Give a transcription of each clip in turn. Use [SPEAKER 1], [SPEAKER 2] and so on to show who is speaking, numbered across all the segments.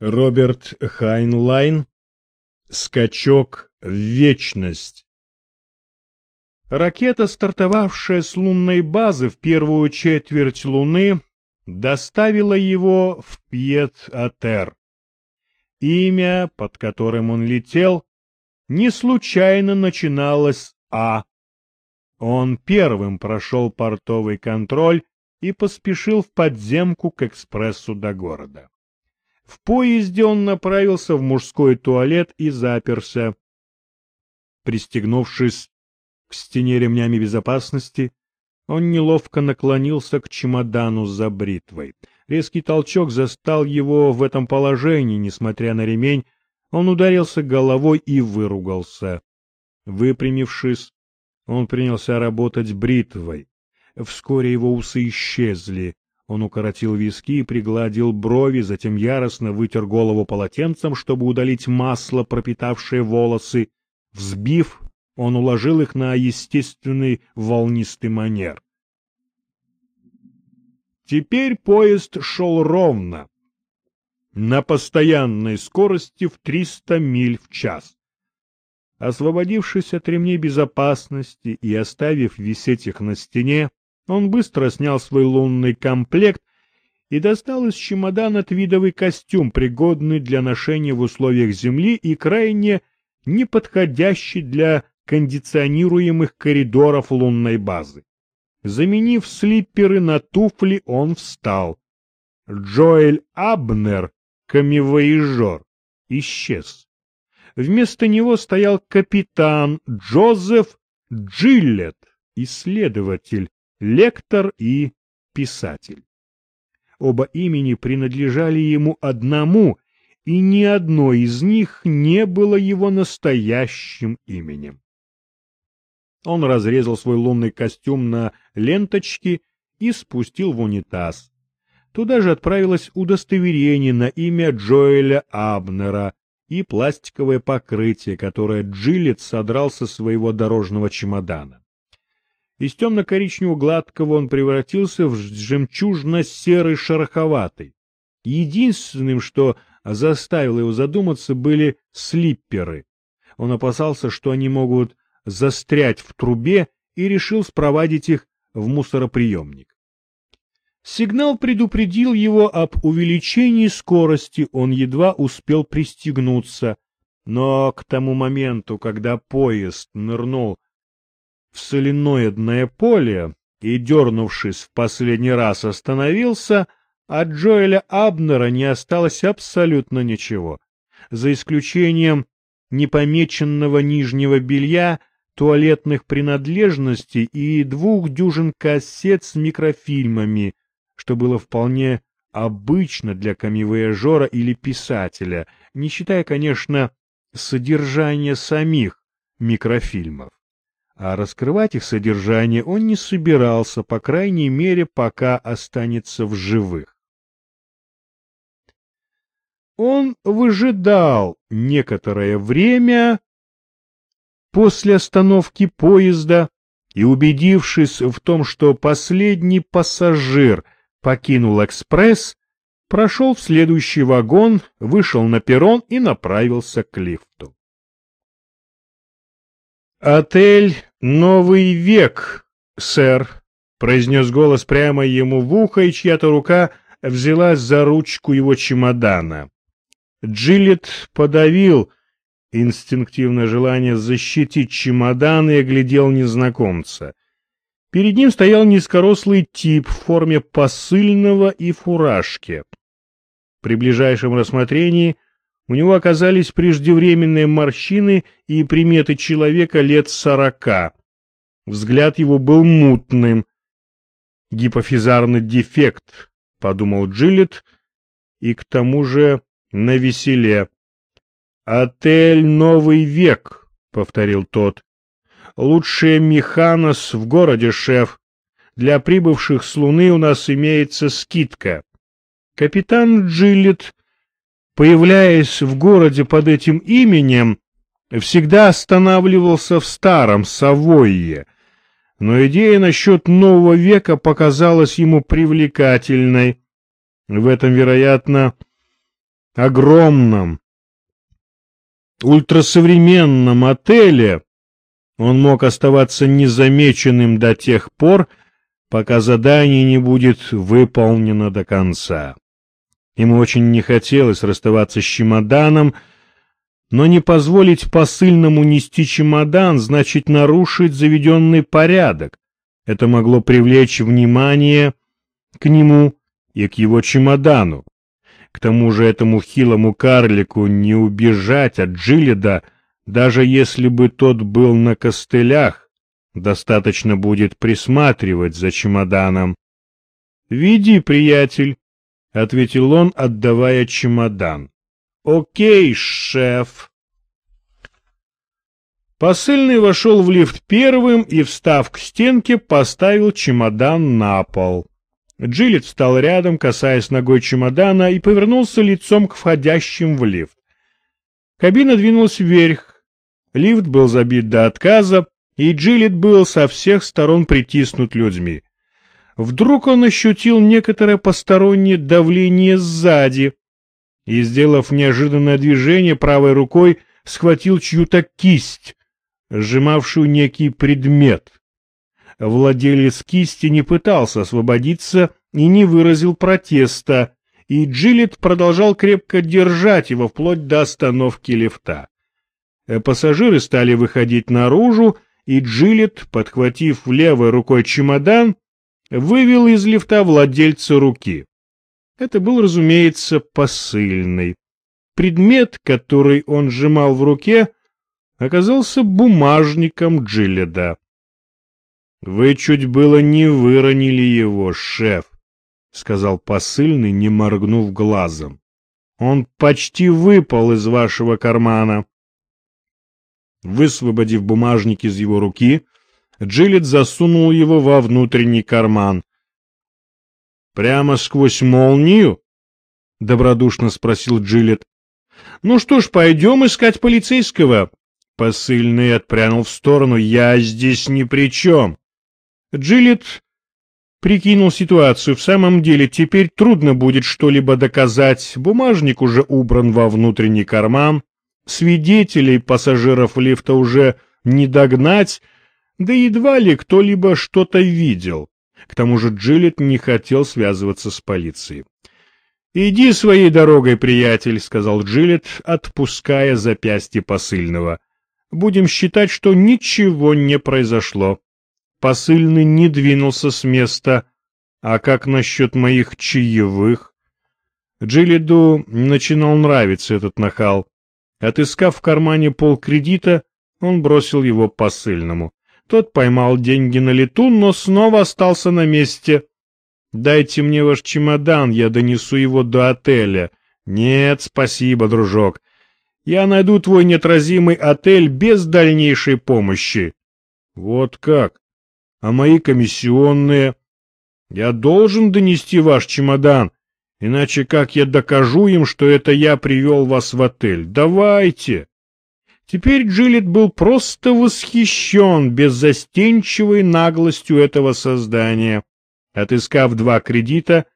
[SPEAKER 1] Роберт Хайнлайн «Скачок в вечность» Ракета, стартовавшая с лунной базы в первую четверть Луны, доставила его в Пьед-а-Тер. Имя, под которым он летел, не случайно начиналось «А». Он первым прошел портовый контроль и поспешил в подземку к экспрессу до города. В поезде он направился в мужской туалет и заперся. Пристегнувшись к стене ремнями безопасности, он неловко наклонился к чемодану за бритвой. Резкий толчок застал его в этом положении, несмотря на ремень, он ударился головой и выругался. Выпрямившись, он принялся работать бритвой. Вскоре его усы исчезли. Он укоротил виски и пригладил брови, затем яростно вытер голову полотенцем, чтобы удалить масло, пропитавшее волосы. Взбив, он уложил их на естественный волнистый манер. Теперь поезд шел ровно, на постоянной скорости в 300 миль в час. Освободившись от ремней безопасности и оставив висеть их на стене, он быстро снял свой лунный комплект и достал из чемодана твидовый костюм, пригодный для ношения в условиях Земли и крайне неподходящий для кондиционируемых коридоров лунной базы. Заменив слипперы на туфли, он встал. Джоэль Абнер, камевоежор, исчез. Вместо него стоял капитан Джозеф Джилет, исследователь, лектор и писатель. Оба имени принадлежали ему одному, и ни одно из них не было его настоящим именем. Он разрезал свой лунный костюм на ленточки и спустил в унитаз. Туда же отправилось удостоверение на имя Джоэля Абнера и пластиковое покрытие, которое Джилет содрал со своего дорожного чемодана. Из темно-коричневого гладкого он превратился в жемчужно-серый шероховатый. Единственным, что заставило его задуматься, были слипперы. Он опасался, что они могут застрять в трубе, и решил спровадить их в мусороприемник. Сигнал предупредил его об увеличении скорости, он едва успел пристегнуться, но к тому моменту, когда поезд нырнул в соленоидное поле и, дернувшись в последний раз, остановился, от Джоэля Абнера не осталось абсолютно ничего, за исключением непомеченного нижнего белья, туалетных принадлежностей и двух дюжин кассет с микрофильмами, что было вполне обычно для камевояжера или писателя, не считая, конечно, содержания самих микрофильмов а раскрывать их содержание он не собирался, по крайней мере, пока останется в живых. Он выжидал некоторое время после остановки поезда и, убедившись в том, что последний пассажир покинул экспресс, прошел в следующий вагон, вышел на перрон и направился к лифту. «Отель «Новый век, сэр», — произнес голос прямо ему в ухо, и чья-то рука взялась за ручку его чемодана. Джилет подавил инстинктивное желание защитить чемодан и оглядел незнакомца. Перед ним стоял низкорослый тип в форме посыльного и фуражки. При ближайшем рассмотрении — у него оказались преждевременные морщины и приметы человека лет сорока. Взгляд его был мутным. Гипофизарный дефект, — подумал Джилет, и к тому же на веселе. «Отель «Новый век», — повторил тот. «Лучший механос в городе, шеф. Для прибывших с Луны у нас имеется скидка». Капитан Джилет появляясь в городе под этим именем, всегда останавливался в старом Савойе, но идея насчет нового века показалась ему привлекательной. В этом, вероятно, огромном, ультрасовременном отеле он мог оставаться незамеченным до тех пор, пока задание не будет выполнено до конца. Ему очень не хотелось расставаться с чемоданом, но не позволить посыльному нести чемодан значит нарушить заведенный порядок. Это могло привлечь внимание к нему и к его чемодану. К тому же этому хилому карлику не убежать от Джиледа, даже если бы тот был на костылях, достаточно будет присматривать за чемоданом. — Веди, приятель, — ответил он, отдавая чемодан. — Окей, шеф. Посыльный вошел в лифт первым и, встав к стенке, поставил чемодан на пол. Джилет встал рядом, касаясь ногой чемодана, и повернулся лицом к входящим в лифт. Кабина двинулась вверх. Лифт был забит до отказа, и Джилет был со всех сторон притиснут людьми. Вдруг он ощутил некоторое постороннее давление сзади и, сделав неожиданное движение правой рукой, схватил чью-то кисть, сжимавшую некий предмет. Владелец кисти не пытался освободиться и не выразил протеста, и Джилет продолжал крепко держать его вплоть до остановки лифта. Пассажиры стали выходить наружу, и Джилет, подхватив левой рукой чемодан, вывел из лифта владельца руки. Это был, разумеется, посыльный. Предмет, который он сжимал в руке, оказался бумажником Джиледа. Вы чуть было не выронили его, шеф, сказал посыльный, не моргнув глазом. Он почти выпал из вашего кармана. Высвободив бумажник из его руки, Джилет засунул его во внутренний карман. Прямо сквозь молнию? добродушно спросил Джилет. Ну что ж, пойдем искать полицейского. Посыльный отпрянул в сторону. Я здесь ни при чем. Джилет прикинул ситуацию. В самом деле, теперь трудно будет что-либо доказать. Бумажник уже убран во внутренний карман. Свидетелей пассажиров лифта уже не догнать, да едва ли кто-либо что-то видел. К тому же Джилет не хотел связываться с полицией. «Иди своей дорогой, приятель», — сказал Джилет, отпуская запястье посыльного. «Будем считать, что ничего не произошло». Посыльный не двинулся с места. А как насчет моих чаевых? Джилиду начинал нравиться этот нахал. Отыскав в кармане полкредита, он бросил его посыльному. Тот поймал деньги на лету, но снова остался на месте. «Дайте мне ваш чемодан, я донесу его до отеля». «Нет, спасибо, дружок. Я найду твой неотразимый отель без дальнейшей помощи». «Вот как? а мои комиссионные. Я должен донести ваш чемодан, иначе как я докажу им, что это я привел вас в отель? Давайте!» Теперь Джилет был просто восхищен беззастенчивой наглостью этого создания. Отыскав два кредита,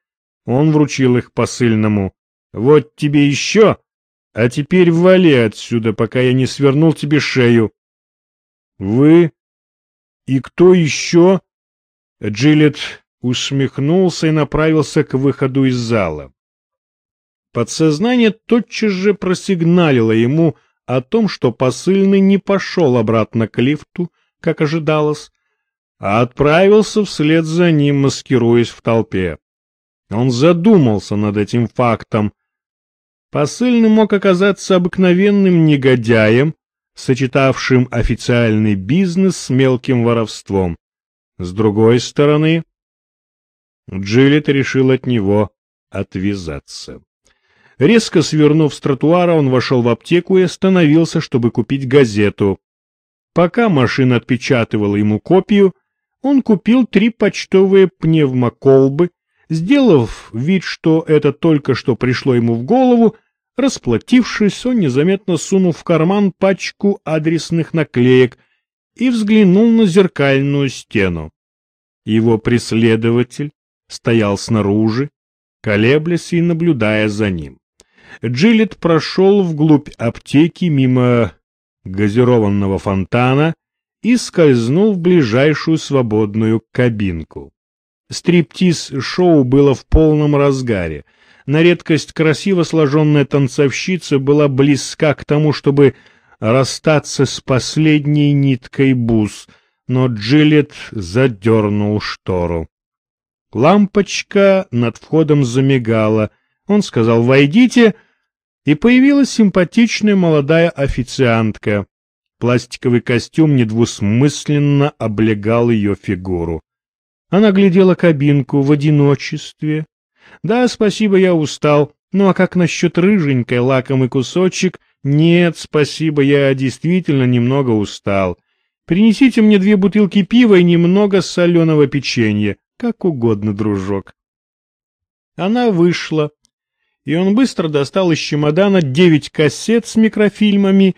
[SPEAKER 1] он вручил их посыльному. «Вот тебе еще, а теперь вали отсюда, пока я не свернул тебе шею». «Вы «И кто еще?» Джилет усмехнулся и направился к выходу из зала. Подсознание тотчас же просигналило ему о том, что посыльный не пошел обратно к лифту, как ожидалось, а отправился вслед за ним, маскируясь в толпе. Он задумался над этим фактом. Посыльный мог оказаться обыкновенным негодяем, сочетавшим официальный бизнес с мелким воровством. С другой стороны, Джилет решил от него отвязаться. Резко свернув с тротуара, он вошел в аптеку и остановился, чтобы купить газету. Пока машина отпечатывала ему копию, он купил три почтовые пневмоколбы, сделав вид, что это только что пришло ему в голову, Расплатившись, он незаметно сунул в карман пачку адресных наклеек и взглянул на зеркальную стену. Его преследователь стоял снаружи, колеблясь и наблюдая за ним. Джилет прошел вглубь аптеки мимо газированного фонтана и скользнул в ближайшую свободную кабинку. Стриптиз-шоу было в полном разгаре. На редкость красиво сложенная танцовщица была близка к тому, чтобы расстаться с последней ниткой бус, но Джилет задернул штору. Лампочка над входом замигала. Он сказал «Войдите», и появилась симпатичная молодая официантка. Пластиковый костюм недвусмысленно облегал ее фигуру. Она глядела кабинку в одиночестве. «Да, спасибо, я устал. Ну а как насчет рыженькой, лакомый кусочек? Нет, спасибо, я действительно немного устал. Принесите мне две бутылки пива и немного соленого печенья. Как угодно, дружок». Она вышла, и он быстро достал из чемодана девять кассет с микрофильмами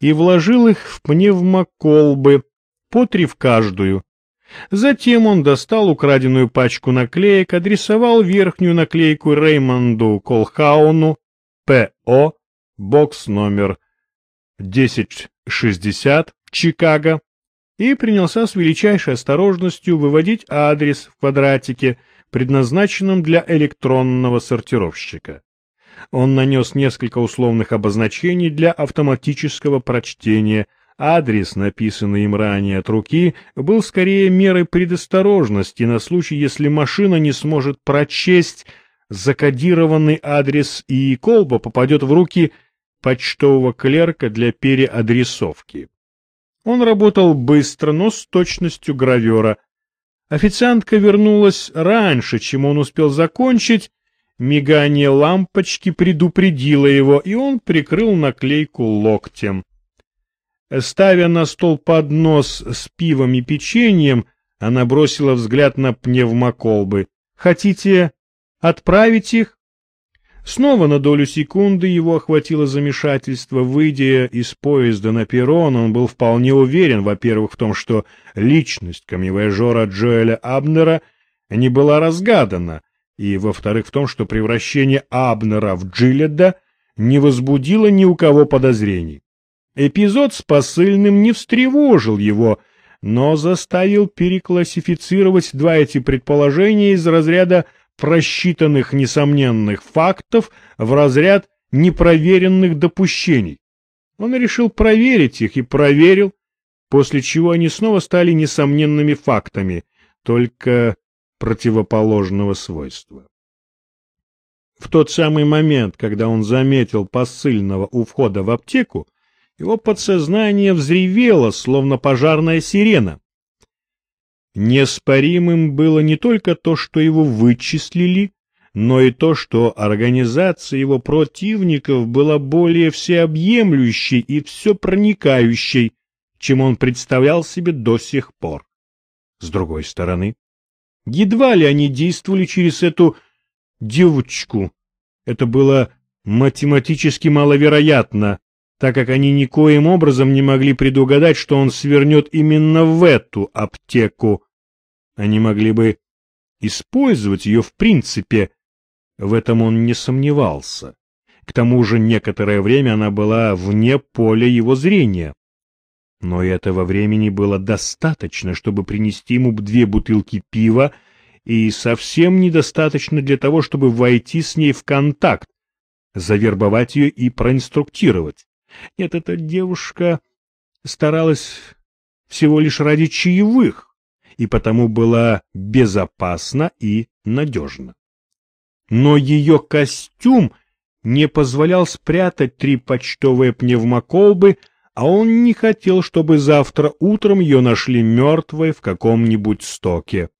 [SPEAKER 1] и вложил их в пневмоколбы, по три в каждую. Затем он достал украденную пачку наклеек, адресовал верхнюю наклейку Реймонду Колхауну, П.О., бокс номер 1060, Чикаго, и принялся с величайшей осторожностью выводить адрес в квадратике, предназначенном для электронного сортировщика. Он нанес несколько условных обозначений для автоматического прочтения. Адрес, написанный им ранее от руки, был скорее мерой предосторожности на случай, если машина не сможет прочесть закодированный адрес и колба попадет в руки почтового клерка для переадресовки. Он работал быстро, но с точностью гравера, Официантка вернулась раньше, чем он успел закончить. Мигание лампочки предупредило его, и он прикрыл наклейку локтем. Ставя на стол поднос с пивом и печеньем, она бросила взгляд на пневмоколбы. «Хотите отправить их?» Снова на долю секунды его охватило замешательство. Выйдя из поезда на перрон, он был вполне уверен, во-первых, в том, что личность камевояжера Джоэля Абнера не была разгадана, и, во-вторых, в том, что превращение Абнера в Джиледа не возбудило ни у кого подозрений. Эпизод с посыльным не встревожил его, но заставил переклассифицировать два эти предположения из разряда просчитанных несомненных фактов в разряд непроверенных допущений. Он решил проверить их и проверил, после чего они снова стали несомненными фактами, только противоположного свойства. В тот самый момент, когда он заметил посыльного у входа в аптеку, его подсознание взревело, словно пожарная сирена. Неоспоримым было не только то, что его вычислили, но и то, что организация его противников была более всеобъемлющей и всепроникающей, чем он представлял себе до сих пор. С другой стороны, едва ли они действовали через эту девочку. Это было математически маловероятно, так как они никоим образом не могли предугадать, что он свернет именно в эту аптеку. Они могли бы использовать ее в принципе, в этом он не сомневался. К тому же некоторое время она была вне поля его зрения. Но этого времени было достаточно, чтобы принести ему две бутылки пива, и совсем недостаточно для того, чтобы войти с ней в контакт, завербовать ее и проинструктировать. Нет, эта девушка старалась всего лишь ради чаевых, и потому была безопасна и надежна. Но ее костюм не позволял спрятать три почтовые пневмоколбы, а он не хотел, чтобы завтра утром ее нашли мертвой в каком-нибудь стоке.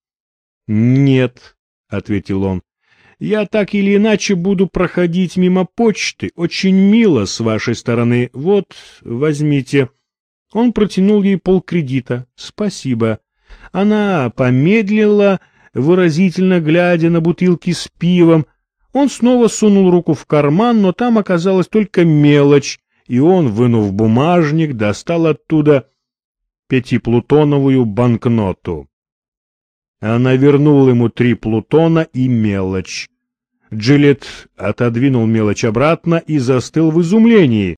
[SPEAKER 1] — Нет, — ответил он, я так или иначе буду проходить мимо почты. Очень мило с вашей стороны. Вот, возьмите. Он протянул ей полкредита. Спасибо. Она помедлила, выразительно глядя на бутылки с пивом. Он снова сунул руку в карман, но там оказалась только мелочь, и он, вынув бумажник, достал оттуда пятиплутоновую банкноту. Она вернула ему три плутона и мелочь. Джилет отодвинул мелочь обратно и застыл в изумлении.